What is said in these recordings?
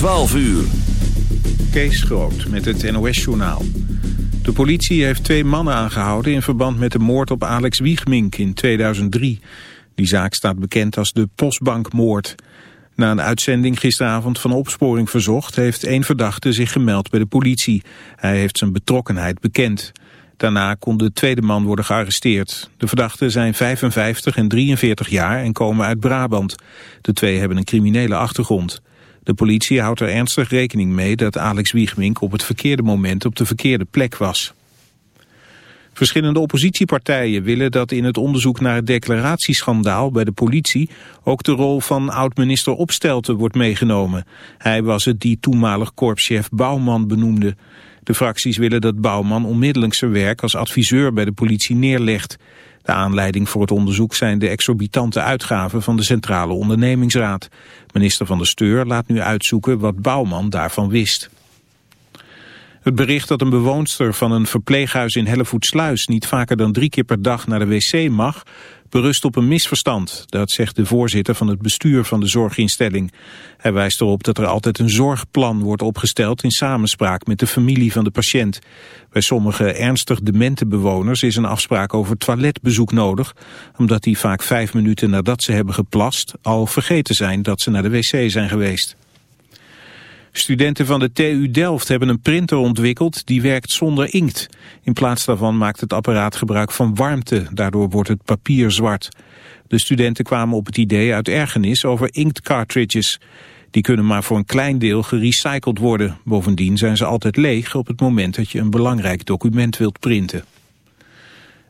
12 uur. Kees Groot met het NOS-journaal. De politie heeft twee mannen aangehouden in verband met de moord op Alex Wiegmink in 2003. Die zaak staat bekend als de Postbankmoord. Na een uitzending gisteravond van opsporing verzocht... heeft één verdachte zich gemeld bij de politie. Hij heeft zijn betrokkenheid bekend. Daarna kon de tweede man worden gearresteerd. De verdachten zijn 55 en 43 jaar en komen uit Brabant. De twee hebben een criminele achtergrond. De politie houdt er ernstig rekening mee dat Alex Wiegmink op het verkeerde moment op de verkeerde plek was. Verschillende oppositiepartijen willen dat in het onderzoek naar het declaratieschandaal bij de politie ook de rol van oud-minister Opstelten wordt meegenomen. Hij was het die toenmalig korpschef Bouwman benoemde. De fracties willen dat Bouwman onmiddellijk zijn werk als adviseur bij de politie neerlegt. De aanleiding voor het onderzoek zijn de exorbitante uitgaven van de Centrale Ondernemingsraad. Minister van de Steur laat nu uitzoeken wat Bouwman daarvan wist. Het bericht dat een bewoonster van een verpleeghuis in Hellevoetsluis niet vaker dan drie keer per dag naar de wc mag, berust op een misverstand. Dat zegt de voorzitter van het bestuur van de zorginstelling. Hij wijst erop dat er altijd een zorgplan wordt opgesteld in samenspraak met de familie van de patiënt. Bij sommige ernstig demente bewoners is een afspraak over toiletbezoek nodig, omdat die vaak vijf minuten nadat ze hebben geplast al vergeten zijn dat ze naar de wc zijn geweest. Studenten van de TU Delft hebben een printer ontwikkeld die werkt zonder inkt. In plaats daarvan maakt het apparaat gebruik van warmte, daardoor wordt het papier zwart. De studenten kwamen op het idee uit ergernis over inktcartridges. Die kunnen maar voor een klein deel gerecycled worden. Bovendien zijn ze altijd leeg op het moment dat je een belangrijk document wilt printen.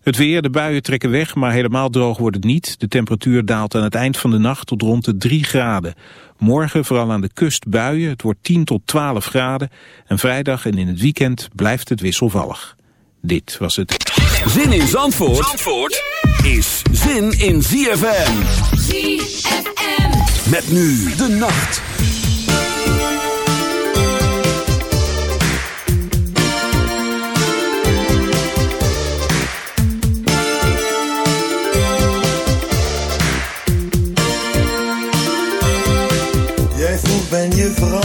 Het weer, de buien trekken weg, maar helemaal droog wordt het niet. De temperatuur daalt aan het eind van de nacht tot rond de 3 graden. Morgen vooral aan de kust buien, het wordt 10 tot 12 graden. En vrijdag en in het weekend blijft het wisselvallig. Dit was het. Zin in Zandvoort, Zandvoort is zin in ZFM. ZFM. Met nu de nacht.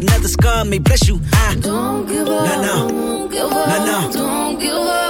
Another scar may bless you. I Don't give up. No, no. Don't give up. No, no. Don't give up.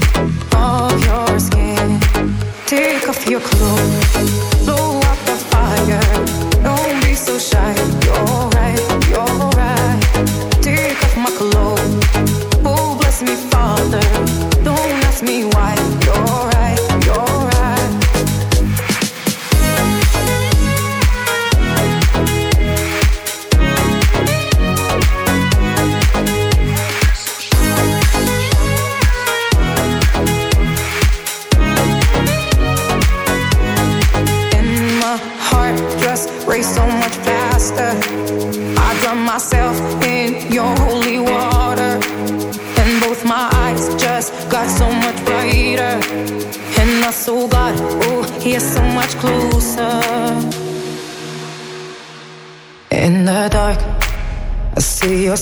Take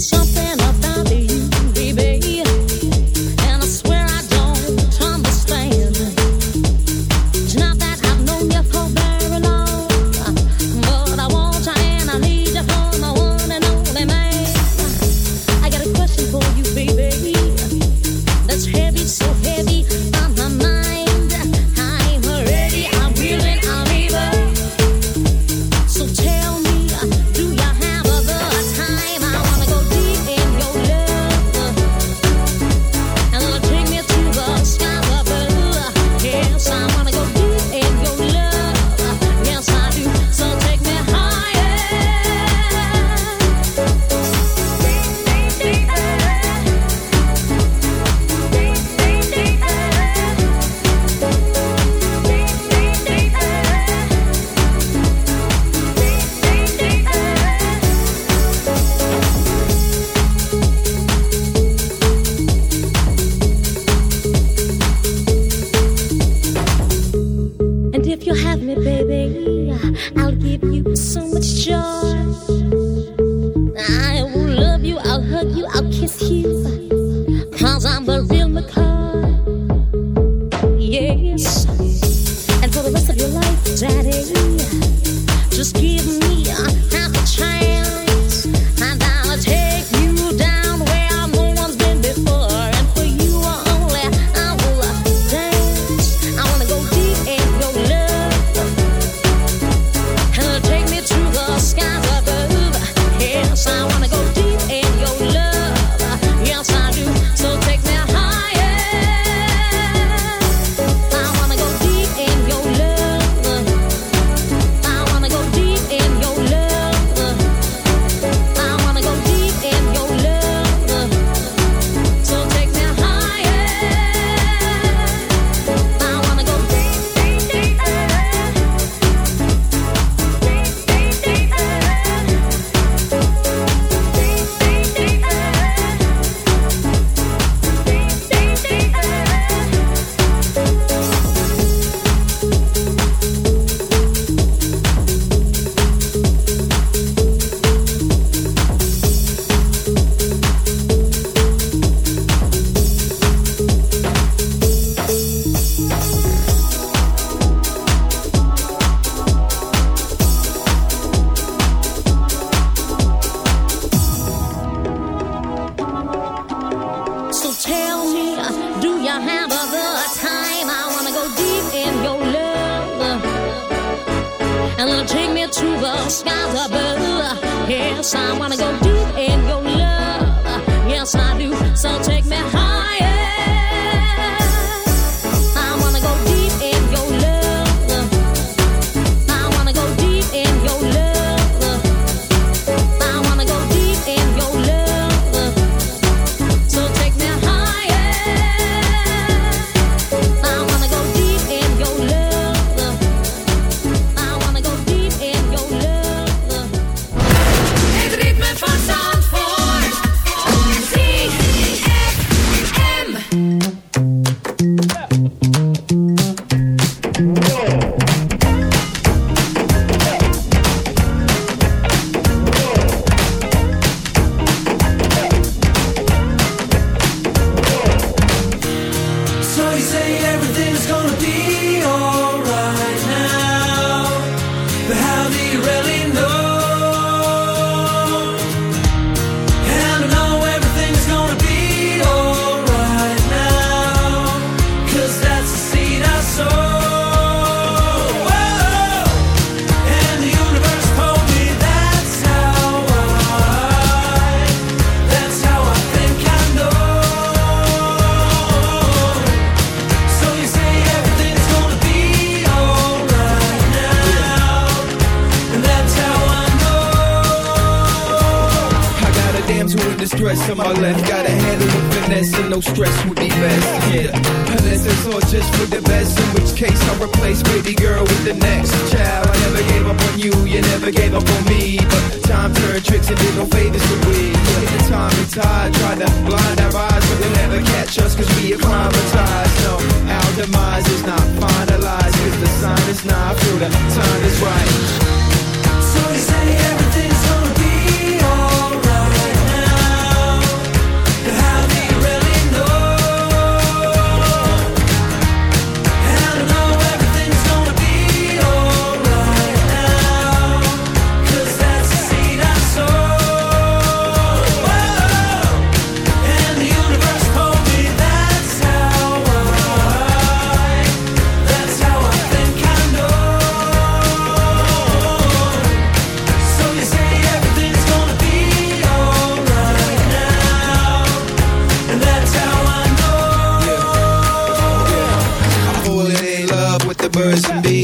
something